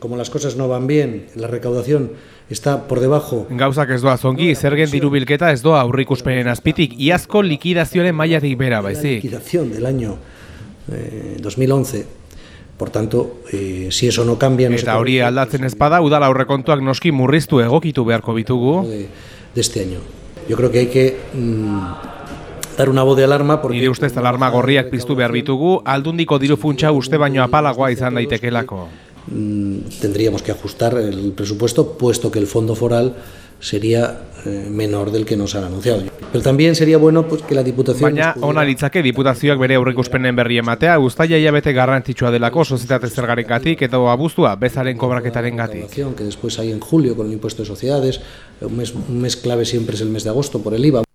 Como las cosas no van bien, la recaudación está por debajo. Gauzak ez doa zongi, zergen diru bilketa ez doa aurrikuspenen azpitik, iazko likidazioaren mailatik bera, baizik. liquidación del año eh, 2011, por tanto, eh, si eso no cambia... No Eta hori aldatzen ezpada, udala aurrekontuak noski murriztu egokitu beharko bitugu. De, de este año. Yo creo que hay que mm, dar una voz de alarma porque... Nire ustez alarma gorriak piztu behar bitugu, aldundiko diru funtsa uste baino apalagoa izan daitekelako. Mm, tendríamos que ajustar el presupuesto, puesto que el fondo foral sería eh, menor del que nos han anunciado. Pero también sería bueno pues, que la Diputación... Baina, ona litzake Diputazioak bere aurrikuspenen berri ematea, guztaia hilabete garrantzitsua delako sozietate zergarengatik eta abuztua bezaren kobraketaren gatik. Que después hay en julio con el impuesto de sociedades, un mes, un mes clave siempre es el mes de agosto por el IVA.